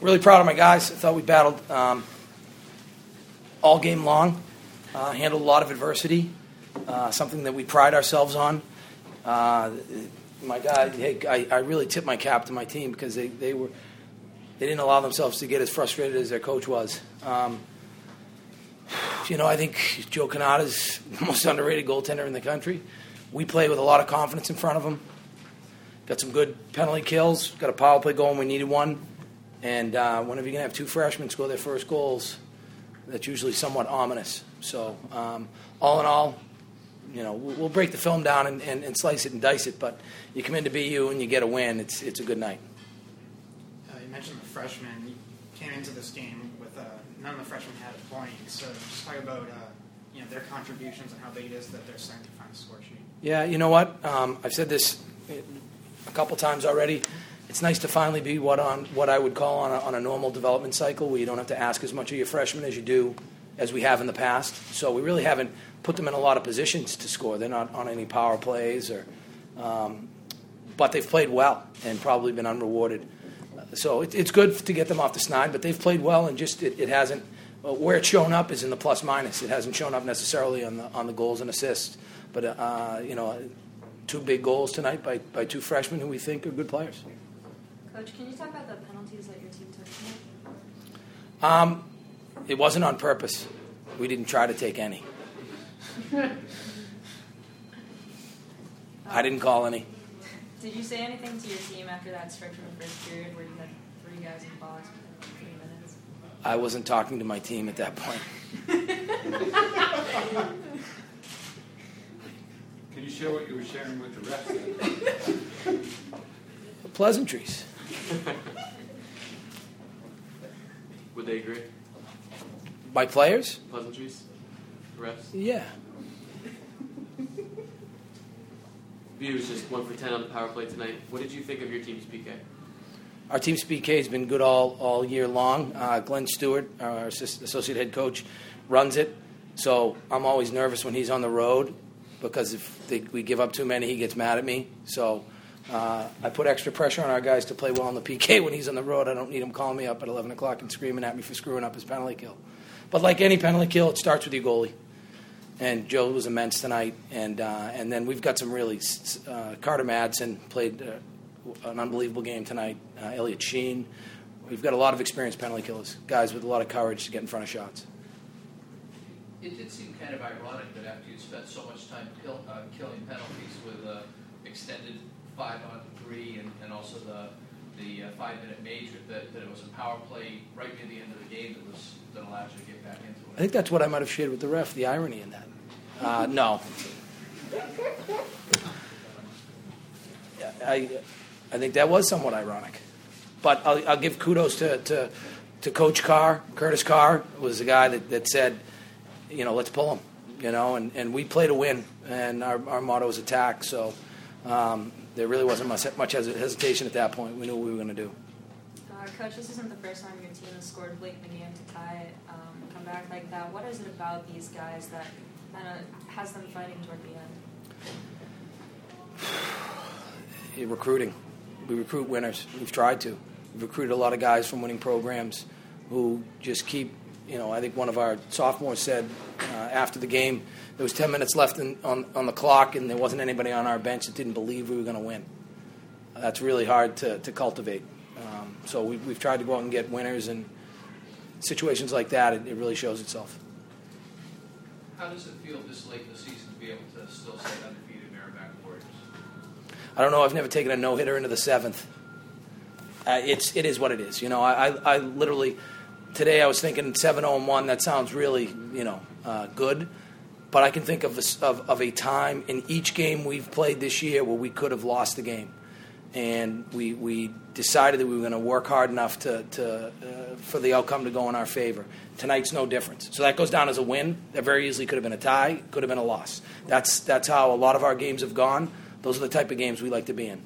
really proud of my guys. I thought we battled um, all game long, uh, handled a lot of adversity, uh, something that we pride ourselves on. Uh, my guy, hey, I, I really tip my cap to my team because they, they were they didn't allow themselves to get as frustrated as their coach was. Um, you know, I think Joe Cannata is the most underrated goaltender in the country. We play with a lot of confidence in front of him. Got some good penalty kills. Got a power play going. We needed one. And uh, whenever you're going to have two freshmen score their first goals, that's usually somewhat ominous. So, um, all in all, you know, we'll break the film down and, and, and, slice it and dice it. But you come in to BU and you get a win. It's it's a good night. Uh, you mentioned the freshmen. You came into this game with uh, none of the freshmen had a point. So just talk about uh, you know their contributions and how big it is that they're starting to find the score sheet. Yeah, you know what? Um, I've said this a couple times already. It's nice to finally be what on what I would call on a, on a normal development cycle where you don't have to ask as much of your freshmen as you do as we have in the past. So we really haven't put them in a lot of positions to score. They're not on any power plays or, um, but they've played well and probably been unrewarded. So it, it's good to get them off the snide, but they've played well and just it, it hasn't. Where it's shown up is in the plus minus. It hasn't shown up necessarily on the on the goals and assists. But uh, you know, two big goals tonight by, by two freshmen who we think are good players. Coach, can you talk about the penalties that your team took? Um, it wasn't on purpose. We didn't try to take any. I didn't call any. Did you say anything to your team after that stretch in the first period where you had three guys in the box for three minutes? I wasn't talking to my team at that point. Can you share what you were sharing with the refs? Pleasantries. Would they agree? By players? Pleasantries? Refs? Yeah. BU was just one for ten on the power play tonight. What did you think of your team's PK? Our team's PK has been good all, all year long. Uh, Glenn Stewart, our associate head coach, runs it. So I'm always nervous when he's on the road because if they, we give up too many, he gets mad at me. So uh, I put extra pressure on our guys to play well on the PK when he's on the road. I don't need him calling me up at 11 o'clock and screaming at me for screwing up his penalty kill. But like any penalty kill, it starts with your goalie. And Joe was immense tonight. And, uh, and then we've got some really. Uh, Carter Madsen played uh, an unbelievable game tonight. Uh, Elliot Sheen. We've got a lot of experienced penalty killers, guys with a lot of courage to get in front of shots. It did seem kind of ironic that after you spent so much time kill, uh, killing penalties with extended five on three and, and also the the uh, five minute major, that, that it was a power play right near the end of the game that was that allowed you to get back into it. I think that's what I might have shared with the ref. The irony in that. Uh, no. I, I think that was somewhat ironic. But I'll, I'll give kudos to, to, to Coach Carr. Curtis Carr was the guy that, that said, you know, let's pull him. You know, and, and we play to win, and our, our motto is attack. So um, there really wasn't much, much hesitation at that point. We knew what we were going to do. Uh, Coach, this isn't the first time your team has scored late in the game to tie it, um, come back like that. What is it about these guys that kind of has them fighting toward the end? recruiting. We recruit winners. We've tried to. We've recruited a lot of guys from winning programs who just keep you know, I think one of our sophomores said uh, after the game there was 10 minutes left in, on, on the clock and there wasn't anybody on our bench that didn't believe we were going to win. That's really hard to, to cultivate. Um, so we, have tried to go out and get winners, and situations like that, it, it, really shows itself. How does it feel this late in the season to be able to still say undefeated Merrimack Warriors? I don't know. I've never taken a no hitter into the seventh. Uh, it's it is what it is. You know, I, I, I literally today I was thinking 7 0 1. That sounds really, you know, uh, good. But I can think of a, of, of a time in each game we've played this year where we could have lost the game. And we, we decided that we were going to work hard enough to, to, uh, for the outcome to go in our favor. Tonight's no difference. So that goes down as a win. That very easily could have been a tie, could have been a loss. That's, that's how a lot of our games have gone. Those are the type of games we like to be in.